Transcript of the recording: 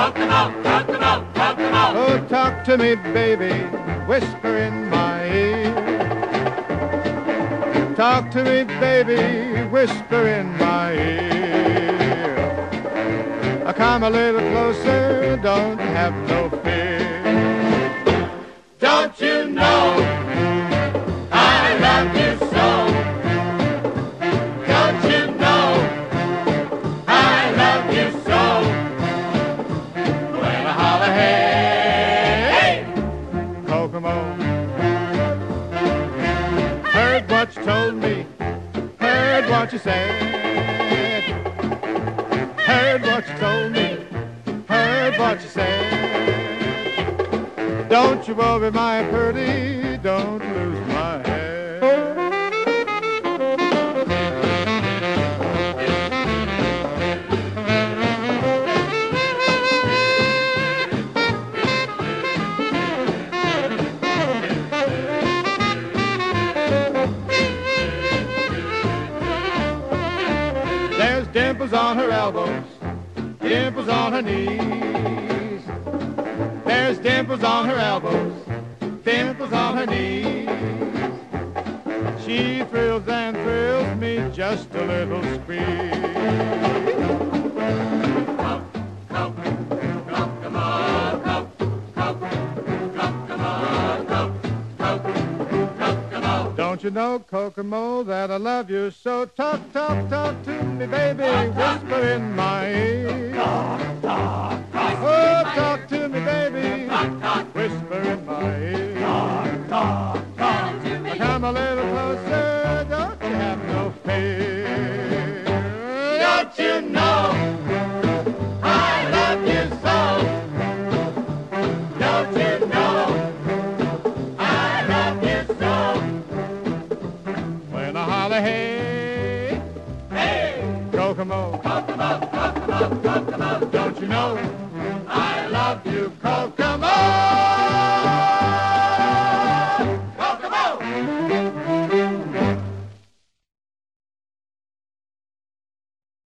Kokomo, Kokomo, Kokomo. Oh, talk to me, baby, whisper in my ear. Talk to me, baby, whisper in my ear. Uh, Come a little closer, don't have no fear. What you told me, heard what you said. Heard what you told me, heard what you said. Don't you worry, my pretty, don't dimples on her elbows, dimples on her knees. There's dimples on her elbows, dimples on her knees. She thrills and thrills me just a little squeeze. Don't you know, Kokomo, that I love you so? Talk, talk, talk to me, baby, whisper in my ear. Oh, talk to me, baby, whisper in my ear. Come a little closer, don't you have no fear. don't you know hey, Hey, Kokomo, Kokomo, Kokomo, Kokomo. don't you know I love you, Kokomo.